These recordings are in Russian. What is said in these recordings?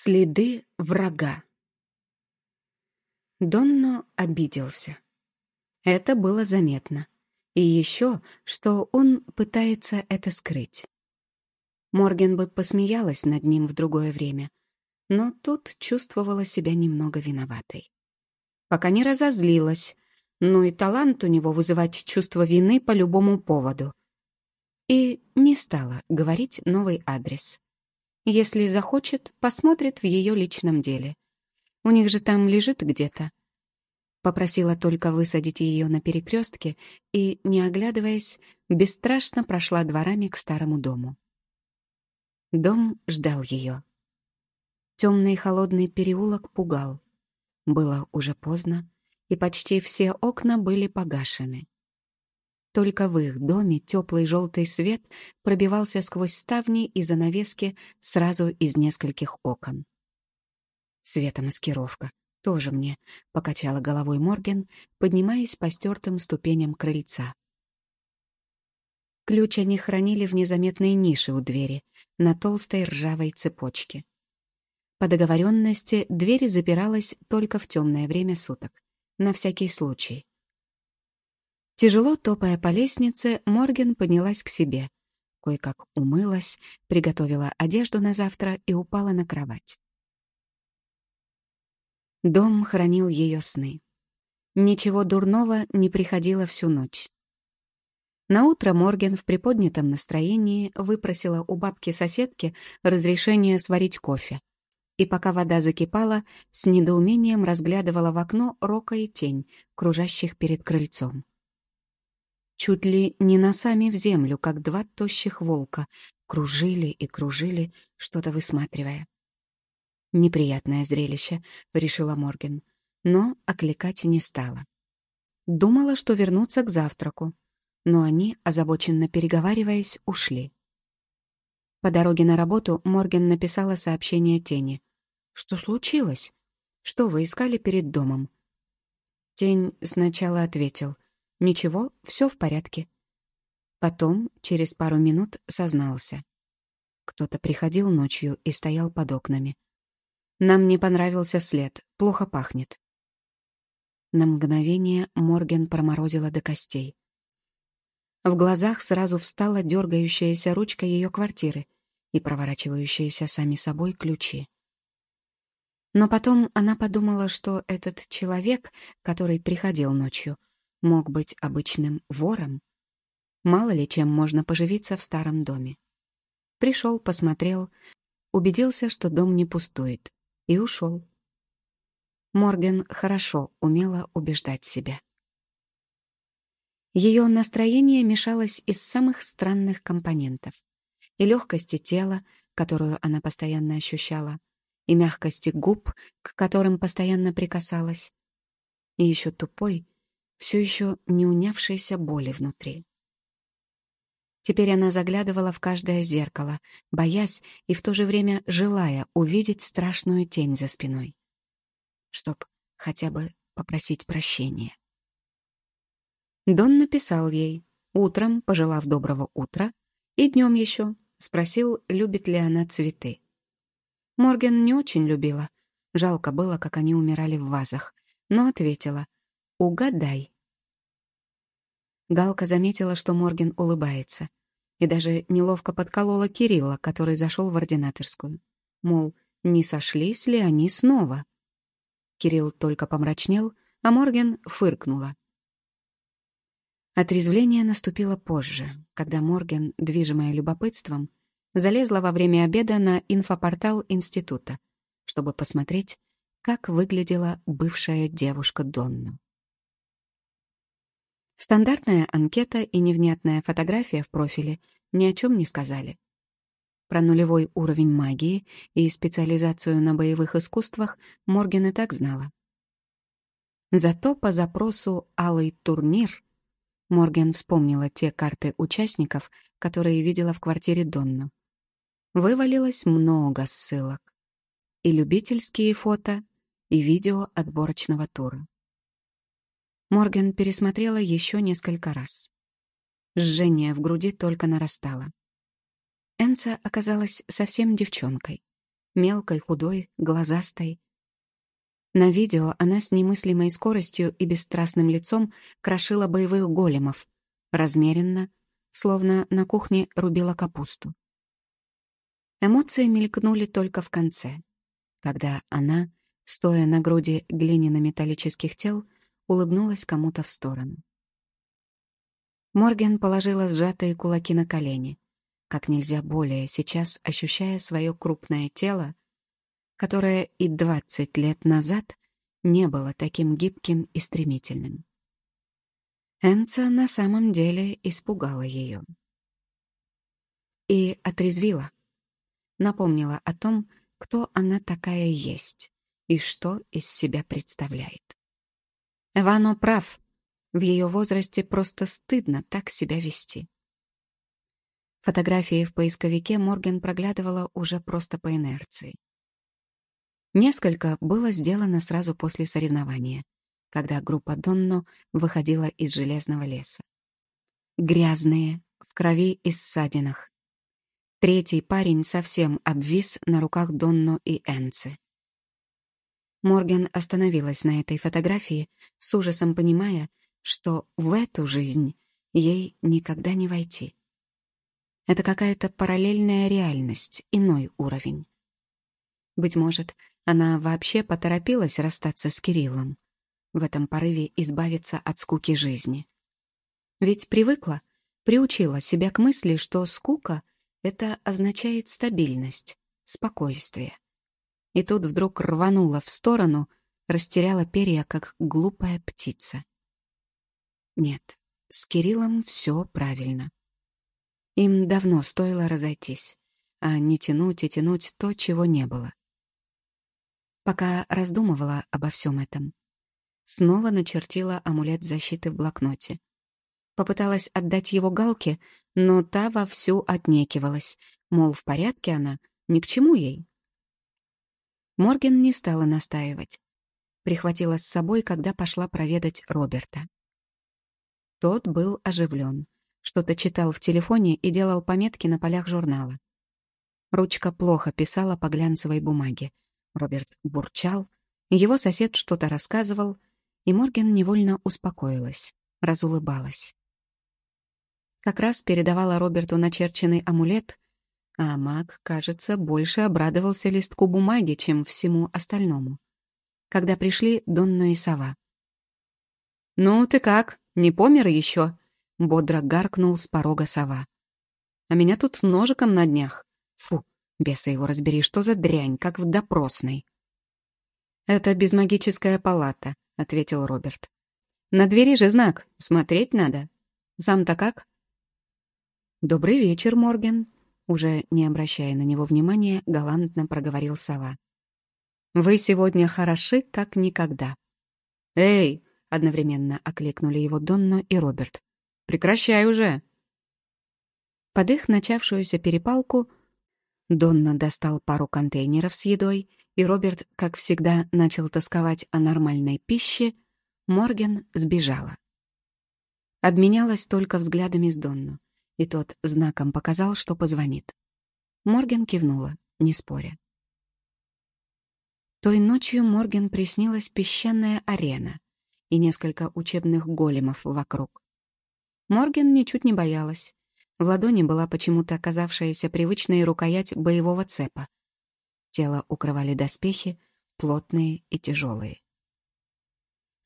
Следы врага. Донно обиделся. Это было заметно. И еще, что он пытается это скрыть. Морген бы посмеялась над ним в другое время, но тут чувствовала себя немного виноватой. Пока не разозлилась, ну и талант у него вызывать чувство вины по любому поводу. И не стала говорить новый адрес. Если захочет, посмотрит в ее личном деле. У них же там лежит где-то. Попросила только высадить ее на перекрестке и, не оглядываясь, бесстрашно прошла дворами к старому дому. Дом ждал ее. Темный холодный переулок пугал. Было уже поздно, и почти все окна были погашены. Только в их доме теплый желтый свет пробивался сквозь ставни и занавески сразу из нескольких окон. Светомаскировка. Тоже мне, — покачала головой Морген, поднимаясь по стертым ступеням крыльца. Ключ они хранили в незаметной нише у двери, на толстой ржавой цепочке. По договоренности дверь запиралась только в темное время суток, на всякий случай. Тяжело топая по лестнице, Морген поднялась к себе. Кое-как умылась, приготовила одежду на завтра и упала на кровать. Дом хранил ее сны. Ничего дурного не приходило всю ночь. Наутро Морген в приподнятом настроении выпросила у бабки-соседки разрешение сварить кофе. И пока вода закипала, с недоумением разглядывала в окно рока и тень, кружащих перед крыльцом чуть ли не носами в землю, как два тощих волка, кружили и кружили, что-то высматривая. «Неприятное зрелище», — решила Морген, но окликать не стала. Думала, что вернутся к завтраку, но они, озабоченно переговариваясь, ушли. По дороге на работу Морген написала сообщение Тени. «Что случилось? Что вы искали перед домом?» Тень сначала ответил — Ничего, все в порядке. Потом, через пару минут, сознался. Кто-то приходил ночью и стоял под окнами. Нам не понравился след, плохо пахнет. На мгновение Морген проморозила до костей. В глазах сразу встала дергающаяся ручка ее квартиры и проворачивающиеся сами собой ключи. Но потом она подумала, что этот человек, который приходил ночью, мог быть обычным вором. Мало ли чем можно поживиться в старом доме. Пришел, посмотрел, убедился, что дом не пустует, и ушел. Морген хорошо умела убеждать себя. Ее настроение мешалось из самых странных компонентов. И легкости тела, которую она постоянно ощущала, и мягкости губ, к которым постоянно прикасалась, и еще тупой, все еще не унявшейся боли внутри. Теперь она заглядывала в каждое зеркало, боясь и в то же время желая увидеть страшную тень за спиной. Чтоб хотя бы попросить прощения. Дон написал ей, утром, пожелав доброго утра, и днем еще, спросил, любит ли она цветы. Морген не очень любила, жалко было, как они умирали в вазах, но ответила — Угадай. Галка заметила, что Морген улыбается, и даже неловко подколола Кирилла, который зашел в ординаторскую. Мол, не сошлись ли они снова? Кирилл только помрачнел, а Морген фыркнула. Отрезвление наступило позже, когда Морген, движимая любопытством, залезла во время обеда на инфопортал института, чтобы посмотреть, как выглядела бывшая девушка Донну. Стандартная анкета и невнятная фотография в профиле ни о чем не сказали. Про нулевой уровень магии и специализацию на боевых искусствах Морген и так знала. Зато по запросу «Алый турнир» Морген вспомнила те карты участников, которые видела в квартире Донну. Вывалилось много ссылок. И любительские фото, и видео отборочного тура. Морген пересмотрела еще несколько раз. Жжение в груди только нарастало. Энца оказалась совсем девчонкой. Мелкой, худой, глазастой. На видео она с немыслимой скоростью и бесстрастным лицом крошила боевых големов, размеренно, словно на кухне рубила капусту. Эмоции мелькнули только в конце, когда она, стоя на груди глиняно-металлических тел, улыбнулась кому-то в сторону. Морген положила сжатые кулаки на колени, как нельзя более сейчас ощущая свое крупное тело, которое и двадцать лет назад не было таким гибким и стремительным. Энца на самом деле испугала ее. И отрезвила. Напомнила о том, кто она такая есть и что из себя представляет. Вано прав. В ее возрасте просто стыдно так себя вести. Фотографии в поисковике Морген проглядывала уже просто по инерции. Несколько было сделано сразу после соревнования, когда группа Донно выходила из железного леса. Грязные, в крови и ссадинах. Третий парень совсем обвис на руках Донно и Энцы. Морген остановилась на этой фотографии, с ужасом понимая, что в эту жизнь ей никогда не войти. Это какая-то параллельная реальность, иной уровень. Быть может, она вообще поторопилась расстаться с Кириллом, в этом порыве избавиться от скуки жизни. Ведь привыкла, приучила себя к мысли, что скука — это означает стабильность, спокойствие. И тут вдруг рванула в сторону, растеряла перья, как глупая птица. Нет, с Кириллом все правильно. Им давно стоило разойтись, а не тянуть и тянуть то, чего не было. Пока раздумывала обо всем этом, снова начертила амулет защиты в блокноте. Попыталась отдать его Галке, но та вовсю отнекивалась, мол, в порядке она, ни к чему ей. Морген не стала настаивать. Прихватила с собой, когда пошла проведать Роберта. Тот был оживлен. Что-то читал в телефоне и делал пометки на полях журнала. Ручка плохо писала по глянцевой бумаге. Роберт бурчал, его сосед что-то рассказывал, и Морген невольно успокоилась, разулыбалась. Как раз передавала Роберту начерченный амулет, а маг, кажется, больше обрадовался листку бумаги, чем всему остальному. Когда пришли Донна и Сова. «Ну, ты как? Не помер еще?» — бодро гаркнул с порога Сова. «А меня тут ножиком на днях. Фу, беса его разбери, что за дрянь, как в допросной». «Это безмагическая палата», — ответил Роберт. «На двери же знак, смотреть надо. Сам-то как?» «Добрый вечер, Морген», уже не обращая на него внимания, галантно проговорил сова. «Вы сегодня хороши, как никогда». «Эй!» — одновременно окликнули его Донно и Роберт. «Прекращай уже!» Под их начавшуюся перепалку Донно достал пару контейнеров с едой, и Роберт, как всегда, начал тосковать о нормальной пище, Морген сбежала. Обменялась только взглядами с Донно и тот знаком показал, что позвонит. Морген кивнула, не споря. Той ночью Морген приснилась песчаная арена и несколько учебных големов вокруг. Морген ничуть не боялась. В ладони была почему-то оказавшаяся привычная рукоять боевого цепа. Тело укрывали доспехи, плотные и тяжелые.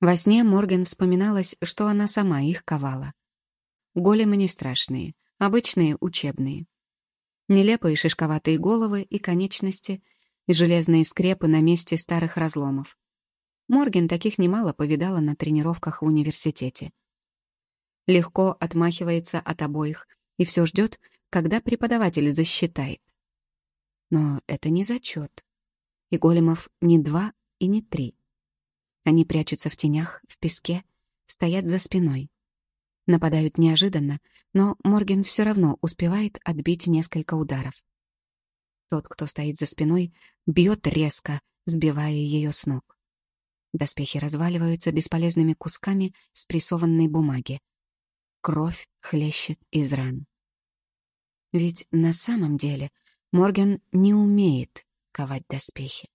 Во сне Морген вспоминалась, что она сама их ковала. Големы не страшные, Обычные учебные. Нелепые шишковатые головы и конечности, и железные скрепы на месте старых разломов. Морген таких немало повидала на тренировках в университете. Легко отмахивается от обоих и все ждет, когда преподаватель засчитает. Но это не зачет. И големов не два и не три. Они прячутся в тенях, в песке, стоят за спиной. Нападают неожиданно, но Морген все равно успевает отбить несколько ударов. Тот, кто стоит за спиной, бьет резко, сбивая ее с ног. Доспехи разваливаются бесполезными кусками спрессованной бумаги. Кровь хлещет из ран. Ведь на самом деле Морген не умеет ковать доспехи.